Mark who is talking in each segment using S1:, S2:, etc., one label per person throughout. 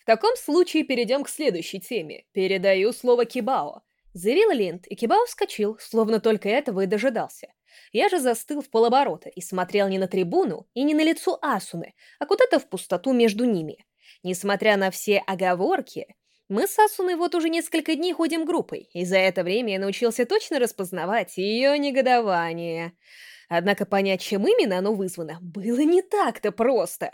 S1: В таком случае перейдем к следующей теме. Передаю слово Кибао. Заявил Линд, и Кибао вскочил, словно только этого и дожидался. Я же застыл в полоборота и смотрел не на трибуну и не на лицо Асуны, а куда-то в пустоту между ними. Несмотря на все оговорки, мы с Асуной вот уже несколько дней ходим группой, и за это время я научился точно распознавать ее негодование. Однако понять, чем именно оно вызвано, было не так-то просто.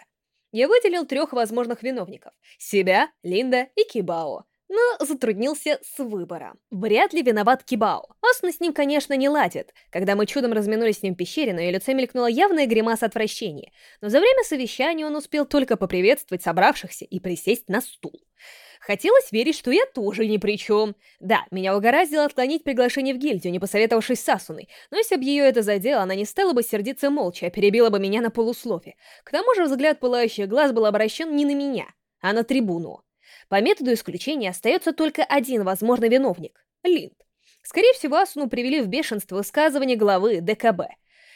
S1: Я выделил трех возможных виновников — себя, Линда и Кибао но затруднился с выбором. Вряд ли виноват Кибао. Асна с ним, конечно, не ладит. Когда мы чудом разминулись с ним в пещере, на ее лице мелькнула явная гримаса отвращения. Но за время совещания он успел только поприветствовать собравшихся и присесть на стул. Хотелось верить, что я тоже ни при чем. Да, меня угораздило отклонить приглашение в гильдию, не посоветовавшись с Асуной, но если бы ее это задело, она не стала бы сердиться молча, а перебила бы меня на полуслове. К тому же взгляд пылающих глаз был обращен не на меня, а на трибуну. По методу исключения остается только один возможный виновник — Линд. Скорее всего, Асуну привели в бешенство высказывания главы ДКБ.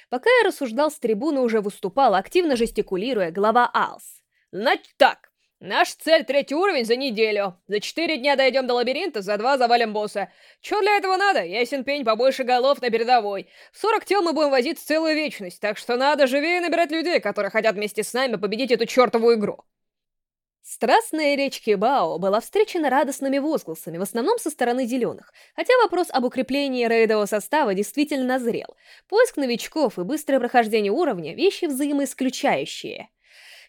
S1: Пока я рассуждал, с трибуны уже выступал, активно жестикулируя, глава АЛС. «Значит так, наш цель третий уровень за неделю. За четыре дня дойдем до лабиринта, за два завалим босса. Чё для этого надо? Ясен пень, побольше голов на передовой. В 40 тел мы будем возить целую вечность, так что надо живее набирать людей, которые хотят вместе с нами победить эту чертову игру». Страстная речь Кибао была встречена радостными возгласами, в основном со стороны зеленых, хотя вопрос об укреплении рейдового состава действительно назрел. Поиск новичков и быстрое прохождение уровня — вещи взаимоисключающие —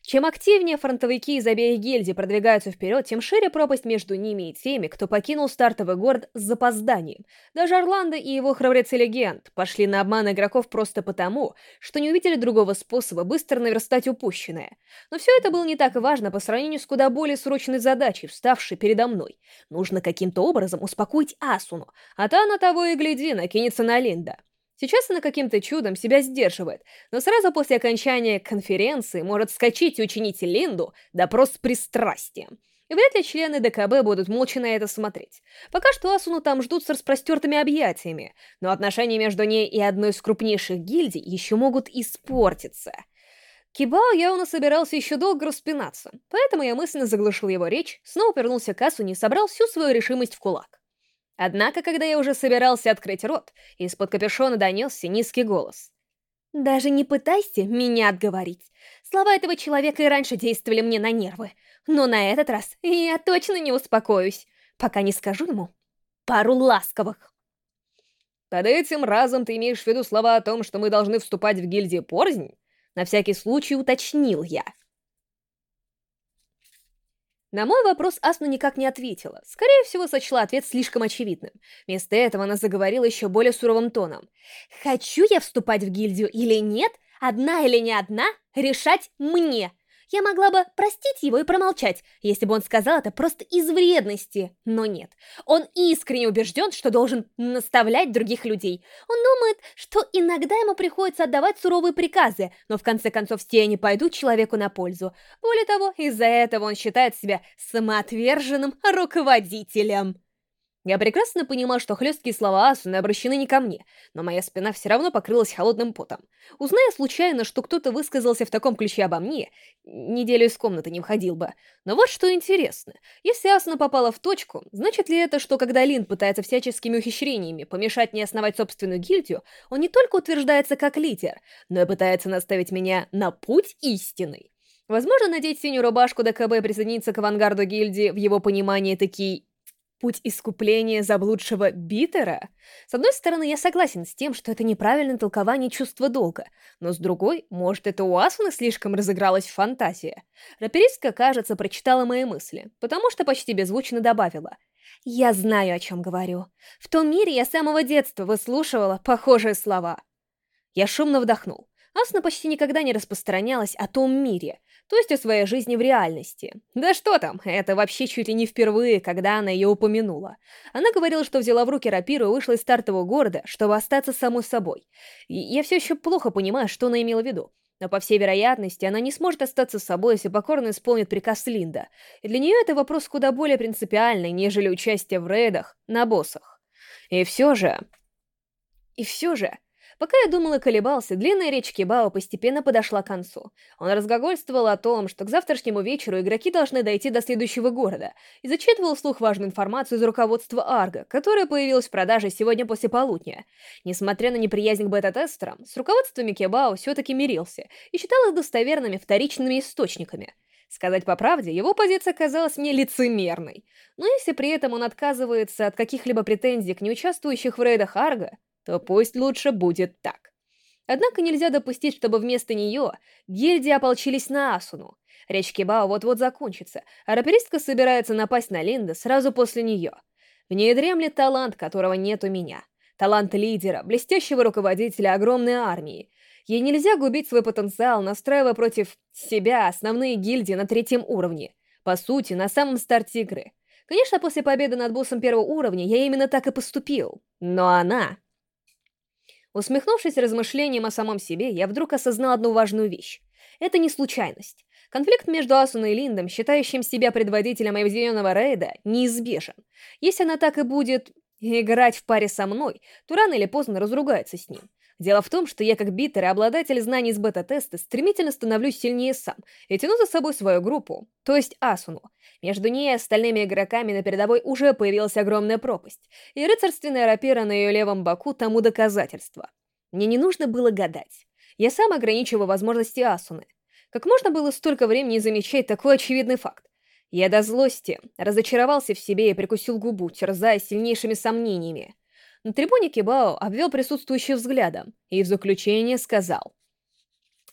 S1: чем активнее фронтовики из обеих гильдий продвигаются вперед, тем шире пропасть между ними и теми, кто покинул стартовый город с запозданием. Даже Орландо и его храбрец-легенд пошли на обман игроков просто потому, что не увидели другого способа быстро наверстать упущенное. Но все это было не так важно по сравнению с куда более срочной задачей, вставшей передо мной. Нужно каким-то образом успокоить Асуну, а та на того и гляди накинется на Линда. Сейчас она каким-то чудом себя сдерживает, но сразу после окончания конференции может скачать и учинить Линду допрос с пристрастием. И вряд ли члены ДКБ будут молча на это смотреть. Пока что Асуну там ждут с распростертыми объятиями, но отношения между ней и одной из крупнейших гильдий еще могут испортиться. Кибао явно собирался еще долго распинаться, поэтому я мысленно заглушил его речь, снова вернулся к Асуне и собрал всю свою решимость в кулак. Однако, когда я уже собирался открыть рот, из-под капюшона донесся низкий голос. «Даже не пытайся меня отговорить. Слова этого человека и раньше действовали мне на нервы. Но на этот раз я точно не успокоюсь, пока не скажу ему пару ласковых».
S2: «Под этим разом ты имеешь в виду слова о том, что мы должны вступать в гильдию порознь?» На всякий случай уточнил я.
S1: На мой вопрос Асна никак не ответила. Скорее всего, сочла ответ слишком очевидным. Вместо этого она заговорила еще более суровым тоном. «Хочу я вступать в гильдию или нет, одна или не одна, решать мне. Я могла бы простить его и промолчать, если бы он сказал это просто из вредности. Но нет. Он искренне убежден, что должен наставлять других людей. Он думает, что иногда ему приходится отдавать суровые приказы, но в конце концов все они пойдут человеку на пользу. Более того, из-за этого он считает себя самоотверженным руководителем. Я прекрасно понимал, что хлесткие слова Асуны обращены не ко мне, но моя спина все равно покрылась холодным потом. Узная случайно, что кто-то высказался в таком ключе обо мне, неделю из комнаты не входил бы. Но вот что интересно. Если Асуна попала в точку, значит ли это, что когда Лин пытается всяческими ухищрениями помешать мне основать собственную гильдию, он не только утверждается как лидер, но и пытается наставить меня на путь истинный? Возможно, надеть синюю рубашку ДКБ и присоединиться к авангарду гильдии в его понимании такие Путь искупления заблудшего Битера? С одной стороны, я согласен с тем, что это неправильное толкование чувства долга, но с другой, может, это у Асуны слишком разыгралась фантазия. Раперистка, кажется, прочитала мои мысли, потому что почти беззвучно добавила. «Я знаю, о чем говорю. В том мире я с самого детства выслушивала похожие слова». Я шумно вдохнул. Асна почти никогда не распространялась о том мире, то есть о своей жизни в реальности. Да что там, это вообще чуть ли не впервые, когда она ее упомянула. Она говорила, что взяла в руки рапиру и вышла из стартового города, чтобы остаться самой собой. И я все еще плохо понимаю, что она имела в виду. Но, по всей вероятности, она не сможет остаться собой, если покорно исполнит приказ Линда. И для нее это вопрос куда более принципиальный, нежели участие в рейдах на боссах. И все же... И все же... Пока я думал и колебался, длинная речь Кибао постепенно подошла к концу. Он разгогольствовал о том, что к завтрашнему вечеру игроки должны дойти до следующего города, и зачитывал вслух важную информацию из руководства Арга, которая появилась в продаже сегодня после полудня. Несмотря на неприязнь к бета-тестерам, с руководствами Кибао все-таки мирился и считал их достоверными вторичными источниками. Сказать по правде, его позиция казалась мне лицемерной. Но если при этом он отказывается от каких-либо претензий к неучаствующих в рейдах Арга, то пусть лучше будет так. Однако нельзя допустить, чтобы вместо нее гильдии ополчились на Асуну. Речь Кибао вот-вот закончится, а раперистка собирается напасть на Линда сразу после нее. В ней дремлет талант, которого нет у меня. Талант лидера, блестящего руководителя огромной армии. Ей нельзя губить свой потенциал, настраивая против себя основные гильдии на третьем уровне. По сути, на самом старте игры. Конечно, после победы над боссом первого уровня я именно так и поступил. Но она Усмехнувшись размышлением о самом себе, я вдруг осознал одну важную вещь. Это не случайность. Конфликт между Асуной и Линдом, считающим себя предводителем объединенного рейда, неизбежен. Если она так и будет играть в паре со мной, то рано или поздно разругается с ним. Дело в том, что я как битер и обладатель знаний с бета-теста стремительно становлюсь сильнее сам и тяну за собой свою группу, то есть Асуну. Между ней и остальными игроками на передовой уже появилась огромная пропасть, и рыцарственная рапира на ее левом боку тому доказательство. Мне не нужно было гадать. Я сам ограничиваю возможности Асуны. Как можно было столько времени замечать такой очевидный факт? Я до злости разочаровался в себе и прикусил губу, терзая сильнейшими сомнениями. На трибуне Кибао обвел присутствующих взглядом и в заключение сказал.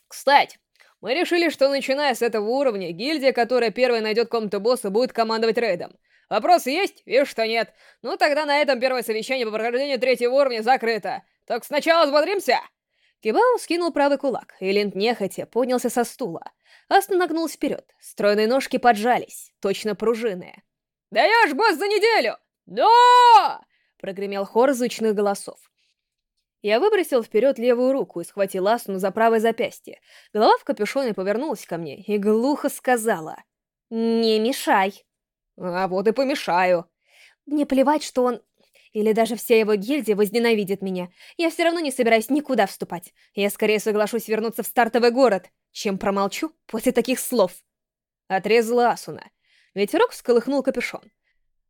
S2: «Кстати, мы решили, что начиная с этого уровня, гильдия, которая первой найдет комнату босса, будет командовать рейдом. Вопросы есть? Вижу, что нет. Ну тогда на этом первое совещание по прохождению третьего уровня закрыто. Так сначала взбодримся!»
S1: Кибао скинул правый кулак, и Линд нехотя поднялся со стула. Астон нагнулся вперед, стройные ножки поджались, точно пружины.
S2: «Даешь босс за неделю!» «Да!»
S1: Прогремел хор зычных голосов. Я выбросил вперед левую руку и схватил Асуну за правое запястье. Голова в капюшоне повернулась ко мне и глухо сказала. «Не мешай».
S2: «А вот и помешаю».
S1: «Мне плевать, что он... Или даже вся его гильдия возненавидит меня. Я все равно не собираюсь никуда вступать. Я скорее соглашусь вернуться в стартовый город, чем промолчу после таких слов».
S2: Отрезала Асуна. Ветерок всколыхнул капюшон.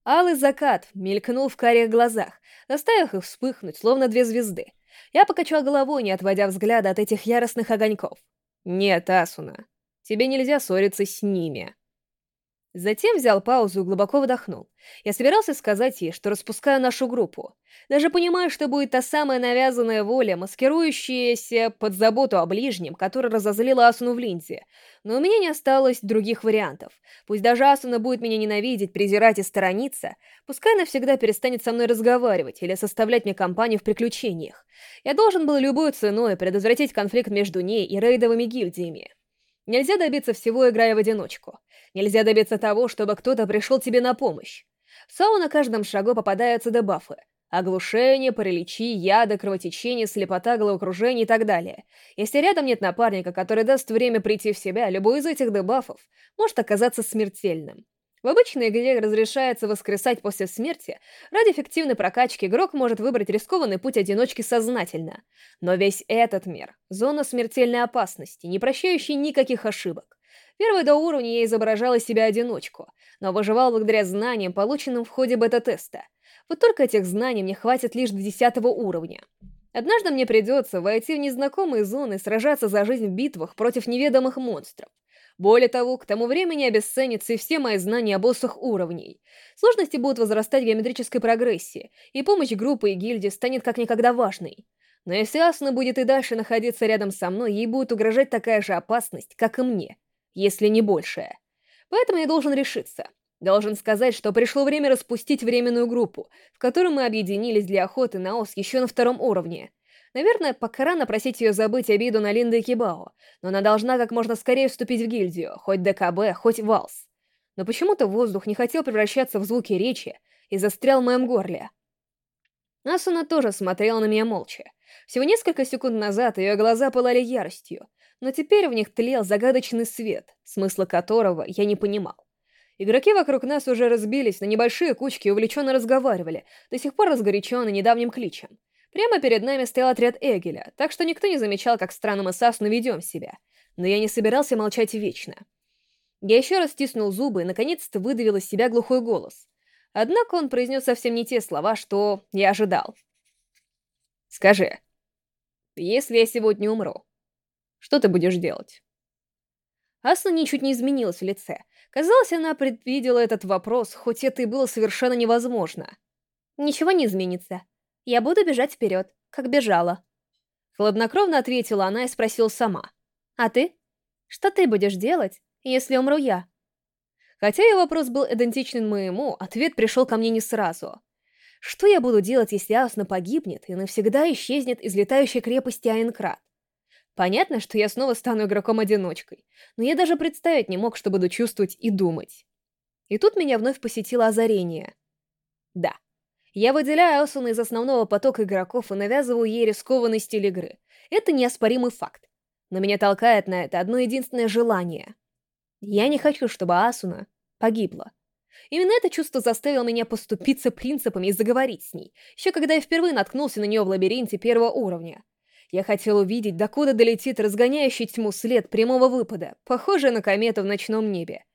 S1: Алый закат мелькнул в карих глазах, заставив их вспыхнуть, словно две звезды. Я покачал головой, не отводя взгляда от этих яростных огоньков.
S2: «Нет, Асуна, тебе нельзя ссориться с ними».
S1: Затем взял паузу и глубоко вдохнул. Я собирался сказать ей, что распускаю нашу группу. Даже понимаю, что будет та самая навязанная воля, маскирующаяся под заботу о ближнем, которая разозлила Асуну в Линзе. Но у меня не осталось других вариантов. Пусть даже Асуна будет меня ненавидеть, презирать и сторониться, пускай навсегда перестанет со мной разговаривать или составлять мне компанию в приключениях. Я должен был любой ценой предотвратить конфликт между ней и рейдовыми гильдиями. Нельзя добиться всего, играя в одиночку. Нельзя добиться того, чтобы кто-то пришел тебе на помощь. САУ на каждом шагу попадаются дебафы. Оглушение, параличи, яды, кровотечение, слепота, головокружение и так далее. Если рядом нет напарника, который даст время прийти в себя, любой из этих дебафов может оказаться смертельным. В обычной игре разрешается воскресать после смерти. Ради эффективной прокачки игрок может выбрать рискованный путь одиночки сознательно. Но весь этот мир — зона смертельной опасности, не прощающей никаких ошибок. Первый до уровня я изображал из себя одиночку, но выживал благодаря знаниям, полученным в ходе бета-теста. Вот только этих знаний мне хватит лишь до десятого уровня. Однажды мне придется войти в незнакомые зоны и сражаться за жизнь в битвах против неведомых монстров. Более того, к тому времени обесценятся и все мои знания о боссах уровней. Сложности будут возрастать в геометрической прогрессии, и помощь группы и гильдии станет как никогда важной. Но если Асуна будет и дальше находиться рядом со мной, ей будет угрожать такая же опасность, как и мне — если не большее. Поэтому я должен решиться. Должен сказать, что пришло время распустить временную группу, в которой мы объединились для охоты на ос еще на втором уровне. Наверное, пока рано просить ее забыть обиду на Линда и Кибао, но она должна как можно скорее вступить в гильдию, хоть ДКБ, хоть Валс. Но почему-то воздух не хотел превращаться в звуки речи и застрял в моем горле. Асуна тоже смотрела на меня молча. Всего несколько секунд назад ее глаза пылали яростью, но теперь в них тлел загадочный свет, смысла которого я не понимал. Игроки вокруг нас уже разбились на небольшие кучки и увлеченно разговаривали, до сих пор разгоряченные недавним кличем. Прямо перед нами стоял отряд Эгеля, так что никто не замечал, как странно мы с Асуной ведем себя. Но я не собирался молчать вечно. Я еще раз стиснул зубы и наконец-то выдавил из себя глухой голос. Однако он произнес совсем не те слова, что я ожидал. «Скажи, если я сегодня умру, что ты будешь делать?» Асна ничуть не изменилась в лице. Казалось, она предвидела этот вопрос, хоть это и было совершенно невозможно. «Ничего не изменится. Я буду бежать вперед, как бежала». Хладнокровно ответила она и спросила сама. «А ты? Что ты будешь делать, если умру я?» Хотя ее вопрос был идентичен моему, ответ пришел ко мне не сразу. Что я буду делать, если Асна погибнет и навсегда исчезнет из летающей крепости Айнкрат? Понятно, что я снова стану игроком-одиночкой, но я даже представить не мог, что буду чувствовать и думать. И тут меня вновь посетило озарение. Да, я выделяю Асуну из основного потока игроков и навязываю ей рискованный стиль игры. Это неоспоримый факт. Но меня толкает на это одно единственное желание. Я не хочу, чтобы Асуна погибла. Именно это чувство заставило меня поступиться принципами и заговорить с ней, еще когда я впервые наткнулся на нее в лабиринте первого уровня. Я хотел увидеть, докуда долетит разгоняющий тьму след прямого выпада, похожий на комету в ночном небе.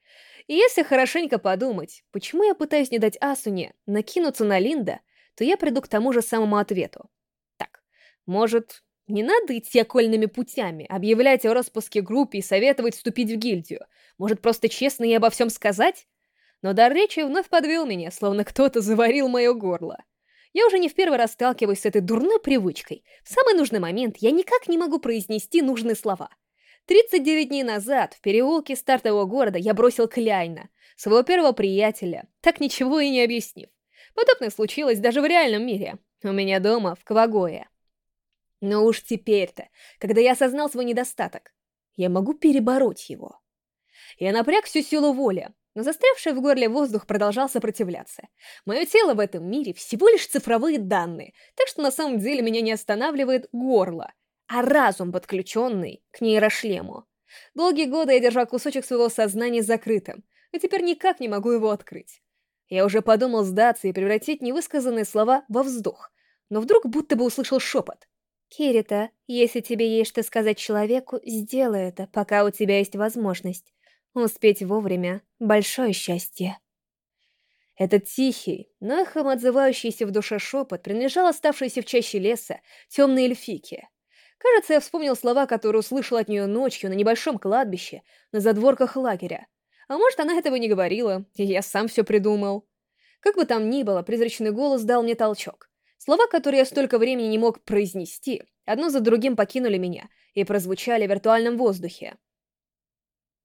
S1: И если хорошенько подумать, почему я пытаюсь не дать Асуне накинуться на Линда, то я приду к тому же самому ответу. Так, может, не надо идти окольными путями, объявлять о распуске группы и советовать вступить в гильдию? Может, просто честно ей обо всем сказать? Но дар речи вновь подвел меня, словно кто-то заварил мое горло. Я уже не в первый раз сталкиваюсь с этой дурной привычкой. В самый нужный момент я никак не могу произнести нужные слова — 39 дней назад в переулке стартового города я бросил Кляйна, своего первого приятеля, так ничего и не объяснив. Подобное случилось даже в реальном мире, у меня дома, в Квагое. Но уж теперь-то, когда я осознал свой недостаток, я могу перебороть его. Я напряг всю силу воли, но застрявший в горле воздух продолжал сопротивляться. Мое тело в этом мире всего лишь цифровые данные, так что на самом деле меня не останавливает горло — а разум, подключенный к нейрошлему. Долгие годы я держал кусочек своего сознания закрытым, и теперь никак не могу его открыть. Я уже подумал сдаться и превратить невысказанные слова во вздох, но вдруг будто бы услышал шепот. «Кирита, если тебе есть что сказать человеку, сделай это, пока у тебя есть возможность. Успеть вовремя — большое счастье». Этот тихий, но эхом отзывающийся в душе шепот принадлежал оставшейся в чаще леса темной эльфике. Кажется, я вспомнил слова, которые услышал от нее ночью на небольшом кладбище, на задворках лагеря. А может, она этого не говорила, и я сам все придумал. Как бы там ни было, призрачный голос дал мне толчок. Слова, которые я столько времени не мог произнести, одно за другим покинули меня и прозвучали в виртуальном воздухе.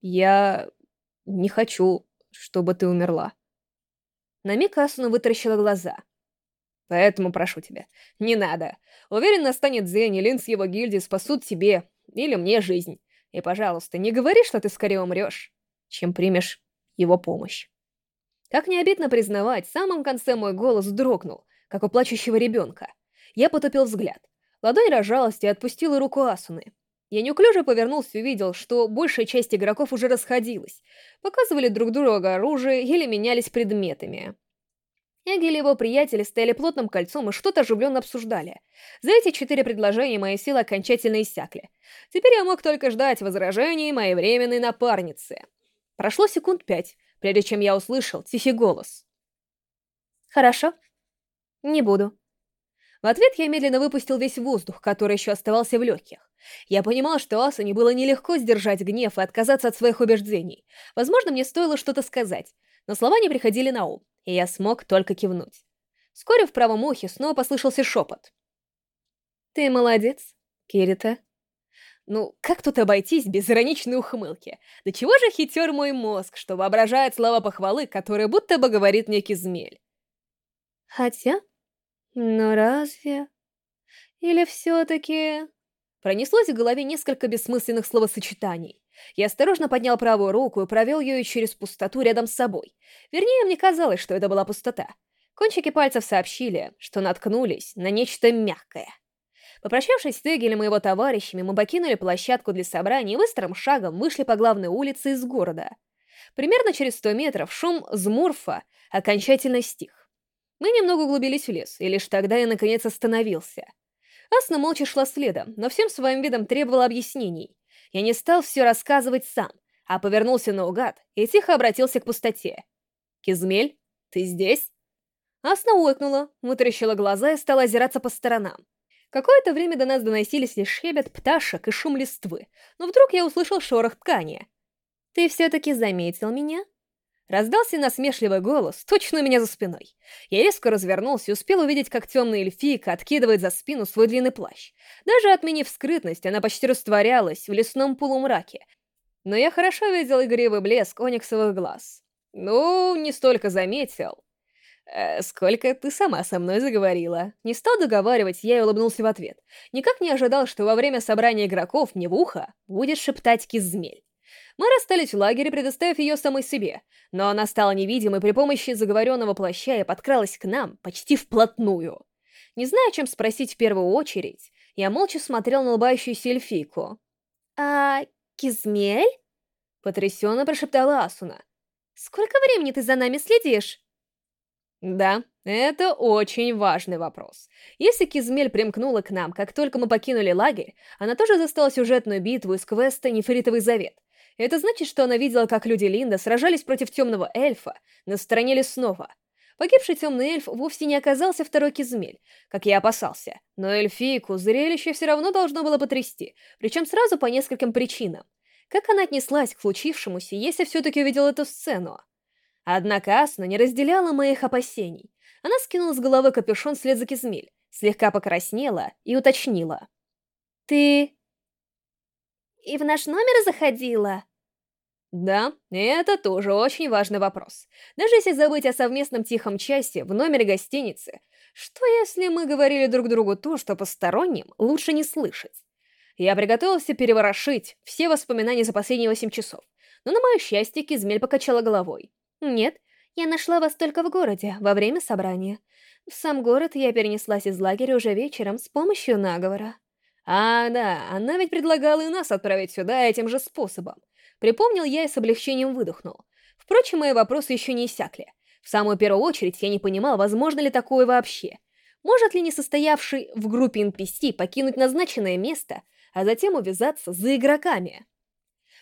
S1: «Я не хочу, чтобы ты умерла». На миг Асуна вытаращила глаза. Поэтому прошу тебя, не надо. Уверен, настанет день, и Лин с его гильдией спасут тебе или мне жизнь. И, пожалуйста, не говори, что ты скорее умрешь, чем примешь его помощь. Как не обидно признавать, в самом конце мой голос дрогнул, как у плачущего ребенка. Я потупил взгляд. Ладонь разжалась и отпустила руку Асуны. Я неуклюже повернулся и увидел, что большая часть игроков уже расходилась, показывали друг другу оружие или менялись предметами. Эгель и его приятели стояли плотным кольцом и что-то оживленно обсуждали. За эти четыре предложения мои силы окончательно иссякли. Теперь я мог только ждать возражений моей временной напарницы. Прошло секунд пять, прежде чем я услышал тихий голос. «Хорошо. Не буду». В ответ я медленно выпустил весь воздух, который еще оставался в легких. Я понимал, что Асуне было нелегко сдержать гнев и отказаться от своих убеждений. Возможно, мне стоило что-то сказать, но слова не приходили на ум и я смог только кивнуть. Вскоре в правом ухе снова послышался шепот. «Ты молодец, Кирита». Ну, как тут обойтись без ироничной ухмылки? Да чего же хитер мой мозг, что воображает слова похвалы, которые будто бы говорит некий змель? Хотя... Но разве... Или все-таки... Пронеслось в голове несколько бессмысленных словосочетаний. Я осторожно поднял правую руку и провел ее через пустоту рядом с собой. Вернее, мне казалось, что это была пустота. Кончики пальцев сообщили, что наткнулись на нечто мягкое. Попрощавшись с Тегелем и его товарищами, мы покинули площадку для собраний и быстрым шагом вышли по главной улице из города. Примерно через сто метров шум Змурфа окончательно стих. Мы немного углубились в лес, и лишь тогда я наконец остановился. Асна молча шла следом, но всем своим видом требовала объяснений. Я не стал все рассказывать сам, а повернулся наугад и тихо обратился к пустоте. «Кизмель, ты здесь?» Асна уыкнула, вытаращила глаза и стала озираться по сторонам. Какое-то время до нас доносились лишь шебет пташек и шум листвы, но вдруг я услышал шорох ткани. «Ты все-таки заметил меня?» Раздался насмешливый голос, точно у меня за спиной. Я резко развернулся и успел увидеть, как темная эльфийка откидывает за спину свой длинный плащ. Даже отменив скрытность, она почти растворялась в лесном полумраке. Но я хорошо видел игривый блеск ониксовых глаз. Ну, не столько заметил. Э, сколько ты сама со мной заговорила. Не стал договаривать, я и улыбнулся в ответ. Никак не ожидал, что во время собрания игроков мне в ухо будет шептать кизмель. Мы расстались в лагере, предоставив ее самой себе, но она стала невидимой при помощи заговоренного плаща и подкралась к нам почти вплотную. Не зная, чем спросить в первую очередь, я молча смотрел на улыбающуюся эльфийку. «А... Кизмель?» — потрясенно прошептала Асуна. «Сколько времени ты за нами следишь?» Да, это очень важный вопрос. Если Кизмель примкнула к нам, как только мы покинули лагерь, она тоже застала сюжетную битву из квеста «Нефритовый завет», это значит, что она видела, как люди Линда сражались против темного эльфа на стороне лесного. Погибший темный эльф вовсе не оказался второй Кизмель, как я опасался. Но эльфийку зрелище все равно должно было потрясти, причем сразу по нескольким причинам. Как она отнеслась к случившемуся, если все-таки увидела эту сцену? Однако Асна не разделяла моих опасений. Она скинула с головы капюшон вслед за Кизмель, слегка покраснела и уточнила. «Ты...» «И в наш номер заходила?» Да, это тоже очень важный вопрос. Даже если забыть о совместном тихом часе в номере гостиницы, что если мы говорили друг другу то, что посторонним лучше не слышать? Я приготовился переворошить все воспоминания за последние восемь часов, но на мое счастье Кизмель покачала головой. Нет, я нашла вас только в городе, во время собрания. В сам город я перенеслась из лагеря уже вечером с помощью наговора. А, да, она ведь предлагала и нас отправить сюда этим же способом. Припомнил я и с облегчением выдохнул. Впрочем, мои вопросы еще не иссякли. В самую первую очередь я не понимал, возможно ли такое вообще. Может ли несостоявший в группе NPC покинуть назначенное место, а затем увязаться за игроками?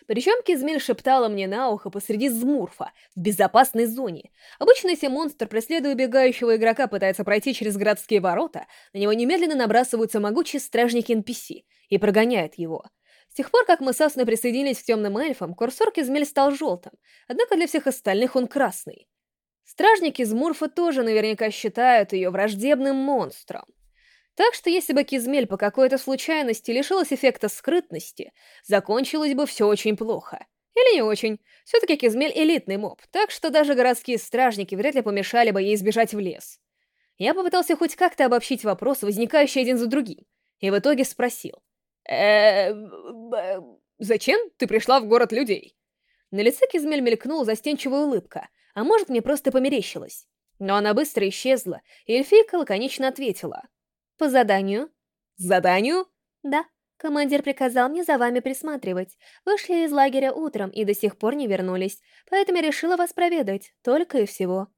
S1: Причем Кизмель шептала мне на ухо посреди Змурфа, в безопасной зоне. Обычно, если монстр, преследуя убегающего игрока, пытается пройти через городские ворота, на него немедленно набрасываются могучие стражники NPC и прогоняют его. С тех пор, как мы с Асной присоединились к темным эльфам, курсор Кизмель стал желтым, однако для всех остальных он красный. Стражники из Мурфа тоже наверняка считают ее враждебным монстром. Так что если бы Кизмель по какой-то случайности лишилась эффекта скрытности, закончилось бы все очень плохо. Или не очень. Все-таки Кизмель элитный моб, так что даже городские стражники вряд ли помешали бы ей сбежать в лес. Я попытался хоть как-то обобщить вопросы, возникающие один за другим, и в итоге спросил Зачем ты пришла в город людей?» На лице Кизмель мелькнула застенчивая улыбка, а может, мне просто померещилось. Но она быстро исчезла, и эльфийка лаконично ответила. «По заданию». «Заданию?» «Да. Командир приказал мне за вами присматривать. Вышли из лагеря утром и до сих пор не вернулись, поэтому решила вас проведать, только и всего».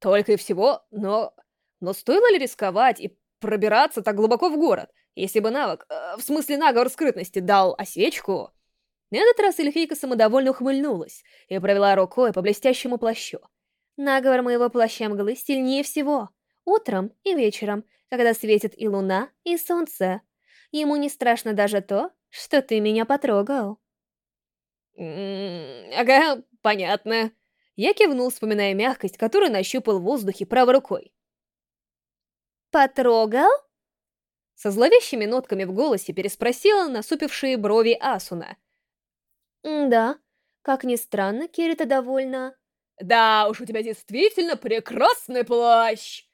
S2: «Только и всего? Но... Но стоило ли рисковать и пробираться так глубоко в город?» Если бы навык, э, в смысле наговор скрытности, дал осечку... На этот раз эльфийка самодовольно ухмыльнулась и провела рукой по блестящему плащу.
S1: Наговор моего плаща мглы сильнее всего. Утром и вечером, когда светит и луна, и солнце. Ему не страшно даже то, что ты меня потрогал.
S2: М -м ага, понятно. Я кивнул, вспоминая мягкость, которую нащупал в воздухе правой рукой.
S1: «Потрогал?»
S2: Со зловещими нотками в голосе переспросила насупившие брови Асуна.
S1: «Да, как ни странно, Кирита довольна...»
S2: «Да уж, у тебя действительно прекрасный плащ!»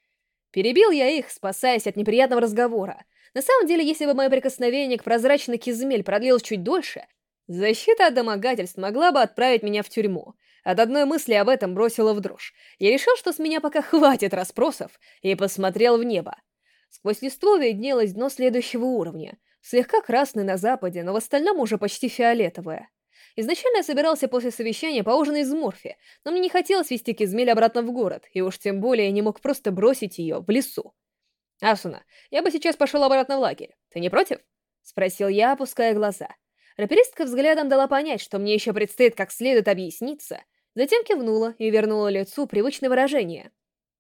S2: Перебил я их, спасаясь от неприятного разговора. На самом деле, если бы мое прикосновение к прозрачной кизмель продлилось чуть дольше, защита от домогательств могла бы отправить меня в тюрьму. От одной мысли об этом бросила в дрожь. Я решил, что с меня пока хватит расспросов, и посмотрел в небо. Сквозь листву виднелось дно следующего уровня, слегка красное на западе, но в остальном уже почти фиолетовое. Изначально я собирался после совещания поужинать в Морфе, но мне не хотелось вести Кизмель обратно в город, и уж тем более я не мог просто бросить ее в лесу. Асуна, я бы сейчас пошел обратно в лагерь. Ты не против? Спросил я, опуская глаза. Раперистка взглядом дала понять, что мне еще предстоит как следует объясниться, затем кивнула и вернула лицу привычное выражение.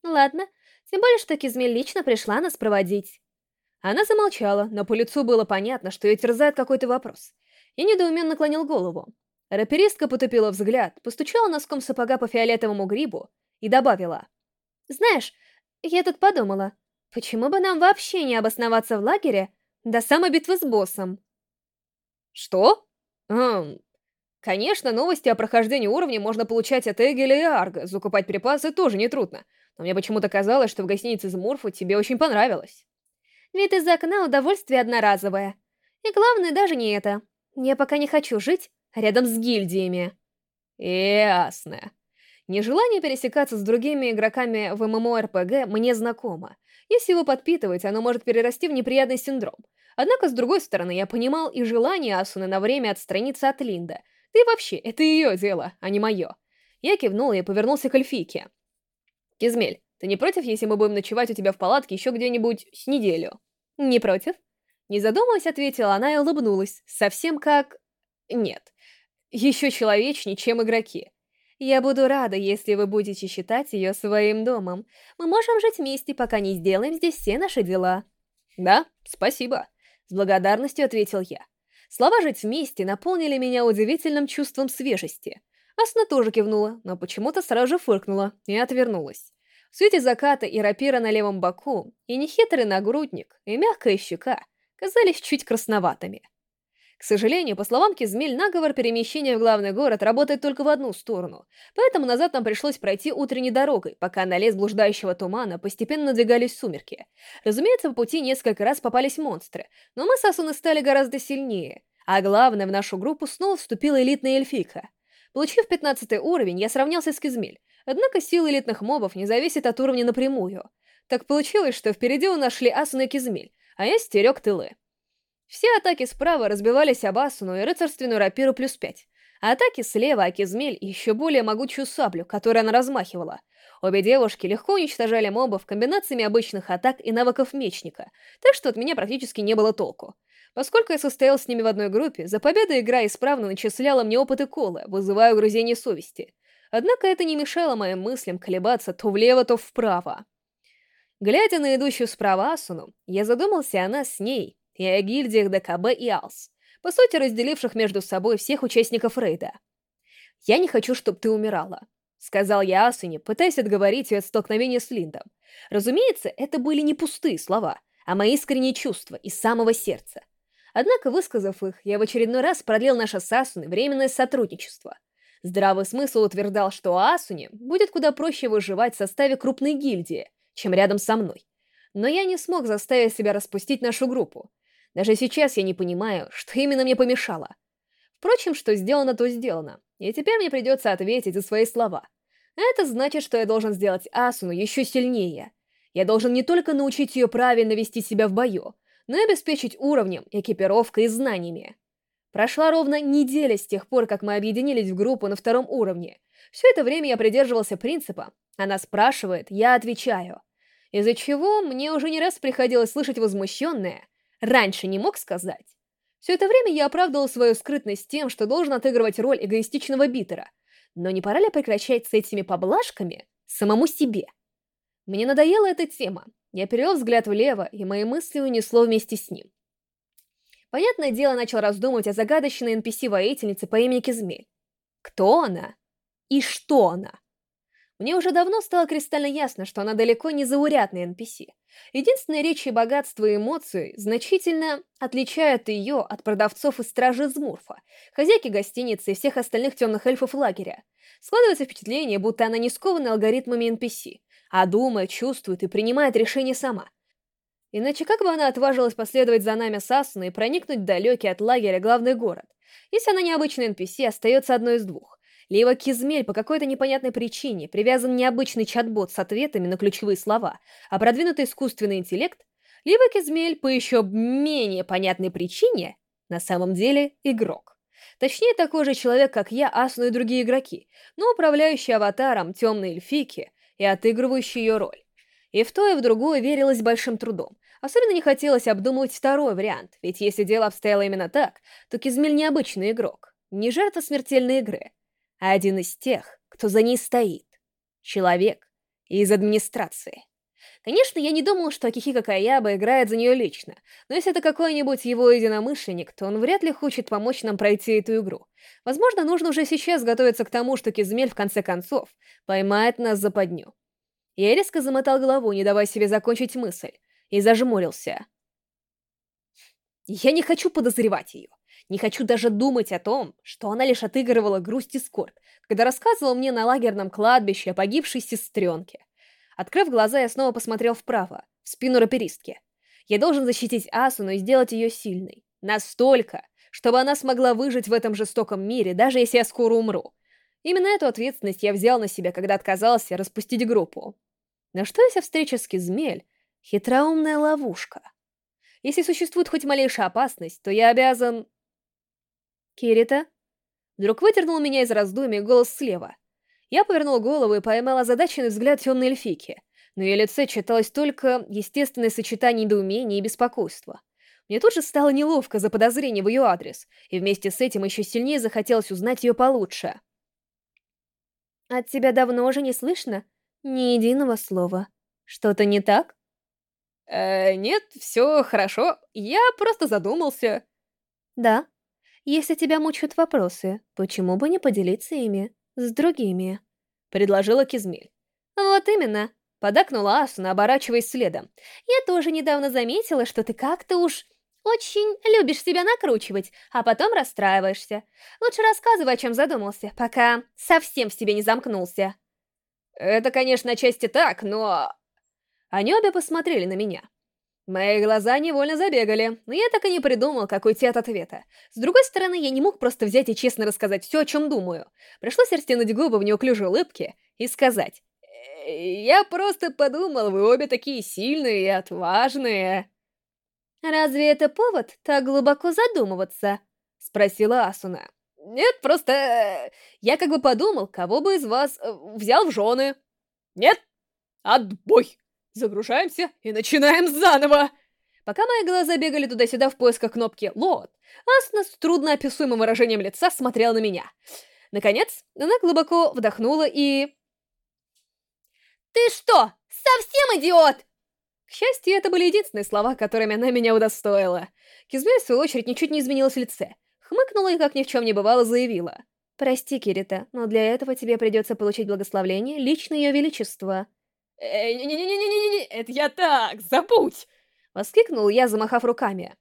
S1: «Ладно, тем более, что Кизмель лично пришла нас проводить».
S2: Она замолчала, но по лицу было понятно, что ее терзает какой-то вопрос. Я недоуменно наклонил голову. Раперистка потупила взгляд, постучала носком сапога по фиолетовому грибу и добавила.
S1: «Знаешь, я тут подумала, почему бы нам вообще не обосноваться в лагере до самой битвы с боссом?»
S2: «Что? Хм... Конечно, новости о прохождении уровня можно получать от Эгеля и Арга, закупать припасы тоже нетрудно, но мне почему-то казалось, что в гостинице Змурфу тебе очень понравилось».
S1: «Вид из окна удовольствие одноразовое. И главное даже не это. Я пока не хочу жить рядом с гильдиями».
S2: «Ясно». Нежелание пересекаться с другими игроками в ММО-РПГ мне знакомо. Если его подпитывать, оно может перерасти в неприятный синдром. Однако, с другой стороны, я понимал и желание Асуны на время отстраниться от Линда. Да и вообще, это ее дело, а не мое. Я кивнул и повернулся к Эльфийке. «Кизмель, ты не против, если мы будем ночевать у тебя в палатке еще где-нибудь с неделю?»
S1: «Не против?»
S2: Не задумываясь, ответила она и улыбнулась, совсем как... Нет, еще человечнее, чем игроки.
S1: Я буду рада, если вы будете считать ее своим домом. Мы можем жить вместе, пока не сделаем здесь все наши дела.
S2: Да, спасибо. С благодарностью ответил я. Слова «жить вместе» наполнили меня удивительным чувством свежести. Асна тоже кивнула, но почему-то сразу же фыркнула и отвернулась. В свете заката и рапира на левом боку, и нехитрый нагрудник, и мягкая щека казались чуть красноватыми. К сожалению, по словам Кизмель, наговор перемещения в главный город работает только в одну сторону, поэтому назад нам пришлось пройти утренней дорогой, пока на лес блуждающего тумана постепенно надвигались сумерки. Разумеется, по пути несколько раз попались монстры, но мы с Асуной стали гораздо сильнее, а главное, в нашу группу снова вступила элитная эльфийка. Получив 15 уровень, я сравнялся с Кизмель, однако сила элитных мобов не зависит от уровня напрямую. Так получилось, что впереди у нас шли Асуна и Кизмель, а я стерег тылы. Все атаки справа разбивались об Асуну и рыцарственную рапиру плюс пять. А атаки слева Акизмель и еще более могучую саблю, которую она размахивала. Обе девушки легко уничтожали мобов комбинациями обычных атак и навыков мечника, так что от меня практически не было толку. Поскольку я состоял с ними в одной группе, за победу игра исправно начисляла мне опыты колы, вызывая угрызение совести. Однако это не мешало моим мыслям колебаться то влево, то вправо. Глядя на идущую справа Асуну, я задумался о нас с ней, и о гильдиях ДКБ и АЛС, по сути разделивших между собой всех участников рейда. «Я не хочу, чтобы ты умирала», — сказал я Асуне, пытаясь отговорить ее от столкновения с Линдом. Разумеется, это были не пустые слова, а мои искренние чувства из самого сердца. Однако, высказав их, я в очередной раз продлил наше с Асуной временное сотрудничество. Здравый смысл утверждал, что Асуне будет куда проще выживать в составе крупной гильдии, чем рядом со мной. Но я не смог заставить себя распустить нашу группу, даже сейчас я не понимаю, что именно мне помешало. Впрочем, что сделано, то сделано. И теперь мне придется ответить за свои слова. Это значит, что я должен сделать Асуну еще сильнее. Я должен не только научить ее правильно вести себя в бою, но и обеспечить уровнем, экипировкой и знаниями. Прошла ровно неделя с тех пор, как мы объединились в группу на втором уровне. Все это время я придерживался принципа «она спрашивает, я отвечаю», из-за чего мне уже не раз приходилось слышать возмущенное раньше не мог сказать. Все это время я оправдывал свою скрытность тем, что должен отыгрывать роль эгоистичного битера. Но не пора ли прекращать с этими поблажками самому себе? Мне надоела эта тема. Я перевел взгляд влево, и мои мысли унесло вместе с ним. Понятное дело, начал раздумывать о загадочной NPC-воительнице по имени Кизмель. Кто она? И что она? Мне уже давно стало кристально ясно, что она далеко не заурядный NPC. Единственная речь и богатство и эмоции значительно отличают ее от продавцов из Стражи Змурфа, хозяйки гостиницы и всех остальных темных эльфов лагеря. Складывается впечатление, будто она не скована алгоритмами NPC, а думает, чувствует и принимает решения сама. Иначе как бы она отважилась последовать за нами с Асуной и проникнуть в далекий от лагеря главный город? Если она необычный NPC, остается одно из двух. Либо Кизмель по какой-то непонятной причине привязан необычный чат-бот с ответами на ключевые слова, а продвинутый искусственный интеллект, либо Кизмель по еще менее понятной причине на самом деле игрок. Точнее, такой же человек, как я, Асну и другие игроки, но управляющий аватаром темной эльфики и отыгрывающий ее роль.
S1: И в то, и в другое верилось большим трудом. Особенно не хотелось обдумывать второй вариант, ведь если дело обстояло именно так, то Кизмель необычный игрок, не жертва смертельной игры, а один из тех, кто за ней стоит. Человек из администрации. Конечно, я не думал, что Акихика Каяба играет за нее лично, но если это какой-нибудь его единомышленник, то он вряд ли хочет помочь нам пройти эту игру. Возможно, нужно уже сейчас готовиться к тому, что Кизмель в конце концов поймает нас за подню. Я резко замотал голову, не давая себе закончить мысль, и зажмурился. Я не хочу подозревать ее. Не хочу даже думать о том, что она лишь отыгрывала грусть и скорбь, когда рассказывала мне на лагерном кладбище о погибшей сестренке. Открыв глаза, я снова посмотрел вправо, в спину раперистки. Я должен защитить Асуну и сделать ее сильной. Настолько, чтобы она смогла выжить в этом жестоком мире, даже если я скоро умру. Именно эту ответственность я взял на себя, когда отказался распустить группу. Но что если встреча с Кизмель — хитроумная ловушка? Если существует хоть малейшая опасность, то я обязан... Кирита? Вдруг вытернул меня из раздумий голос слева. Я повернул голову и поймал озадаченный взгляд темной эльфики. На ее лице читалось только естественное сочетание недоумения и беспокойства. Мне тут же стало неловко за подозрение в ее адрес, и вместе с этим еще сильнее захотелось узнать ее получше. «От тебя давно уже не слышно ни единого слова. Что-то не так?»
S2: «Э, нет, все хорошо. Я просто задумался».
S1: «Да, если тебя мучают вопросы, почему бы не поделиться ими с другими?» — предложила Кизмель. «Вот именно!» — подакнула Асуна, оборачиваясь следом. «Я тоже недавно заметила, что ты как-то уж очень любишь себя накручивать, а потом расстраиваешься. Лучше рассказывай, о чем задумался, пока совсем в себе не замкнулся».
S2: «Это, конечно, отчасти так, но...»
S1: Они обе посмотрели на меня.
S2: Мои глаза невольно забегали, но я так и не придумал, как уйти от ответа. С другой стороны, я не мог просто взять и честно рассказать все, о чем думаю. Пришлось растянуть губы в неуклюжей улыбке и сказать. «Э, «Я просто подумал, вы обе такие сильные и отважные».
S1: «Разве это повод так глубоко задумываться?» — спросила Асуна.
S2: «Нет, просто... Э, я как бы подумал, кого бы из вас э, взял в жены». «Нет, отбой!» Загружаемся и начинаем заново!» Пока мои глаза бегали туда-сюда в поисках кнопки «Лот», Асна с трудноописуемым выражением лица смотрела на меня. Наконец, она глубоко вдохнула и...
S1: «Ты что, совсем идиот?»
S2: К счастью, это были единственные слова, которыми она меня удостоила. Кизмель, в свою очередь, ничуть не изменилась в лице. Хмыкнула и, как ни в чем не бывало, заявила.
S1: «Прости, Кирита, но для этого тебе придется получить благословление лично Ее Величества».
S2: «Не-не-не-не-не-не, это я так, забудь!» Воскликнул я, замахав руками.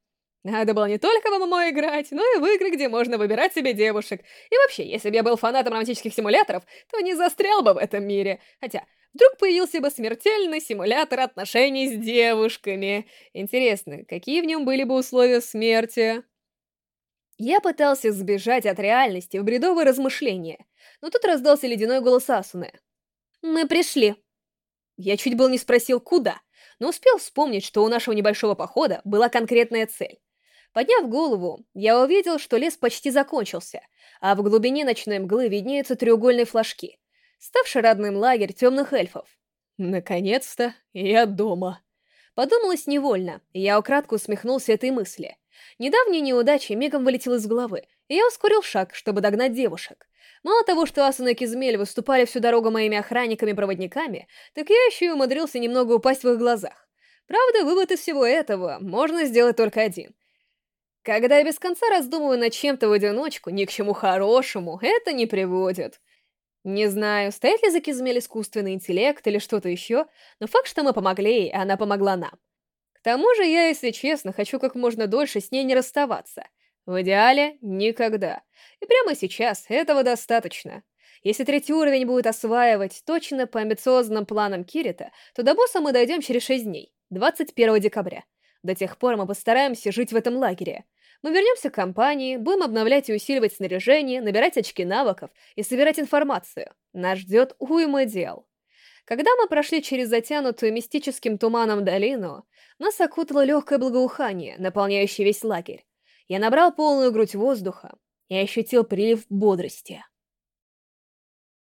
S2: Надо было не только в ММО играть, но и в игры, где можно выбирать себе девушек. И вообще, если бы я был фанатом романтических симуляторов, то не застрял бы в этом мире. Хотя, вдруг появился бы смертельный симулятор отношений с девушками. Интересно, какие в нем были бы условия смерти? Я пытался сбежать от реальности в бредовые размышления, но тут раздался ледяной голос Асуны.
S1: «Мы пришли»,
S2: я чуть было не спросил, куда, но успел вспомнить, что у нашего небольшого похода была конкретная цель. Подняв голову, я увидел, что лес почти закончился, а в глубине ночной мглы виднеются треугольные флажки, ставший родным лагерь темных эльфов. Наконец-то я дома. Подумалось невольно, и я украдку усмехнулся этой мысли. Недавняя неудача мигом вылетела из головы, и я ускорил шаг, чтобы догнать девушек. Мало того, что Асуна и Кизмель выступали всю дорогу моими охранниками-проводниками, так я еще и умудрился немного упасть в их глазах. Правда, вывод из всего этого можно сделать только один. Когда я без конца раздумываю над чем-то в одиночку, ни к чему хорошему это не приводит. Не знаю, стоит ли за Кизмель искусственный интеллект или что-то еще, но факт, что мы помогли ей, она помогла нам. К тому же я, если честно, хочу как можно дольше с ней не расставаться — в идеале — никогда. И прямо сейчас этого достаточно. Если третий уровень будет осваивать точно по амбициозным планам Кирита, то до босса мы дойдем через 6 дней, 21 декабря. До тех пор мы постараемся жить в этом лагере. Мы вернемся к компании, будем обновлять и усиливать снаряжение, набирать очки навыков и собирать информацию. Нас ждет уйма дел. Когда мы прошли через затянутую мистическим туманом долину, нас окутало легкое благоухание, наполняющее весь лагерь. Я набрал полную грудь воздуха и ощутил прилив бодрости.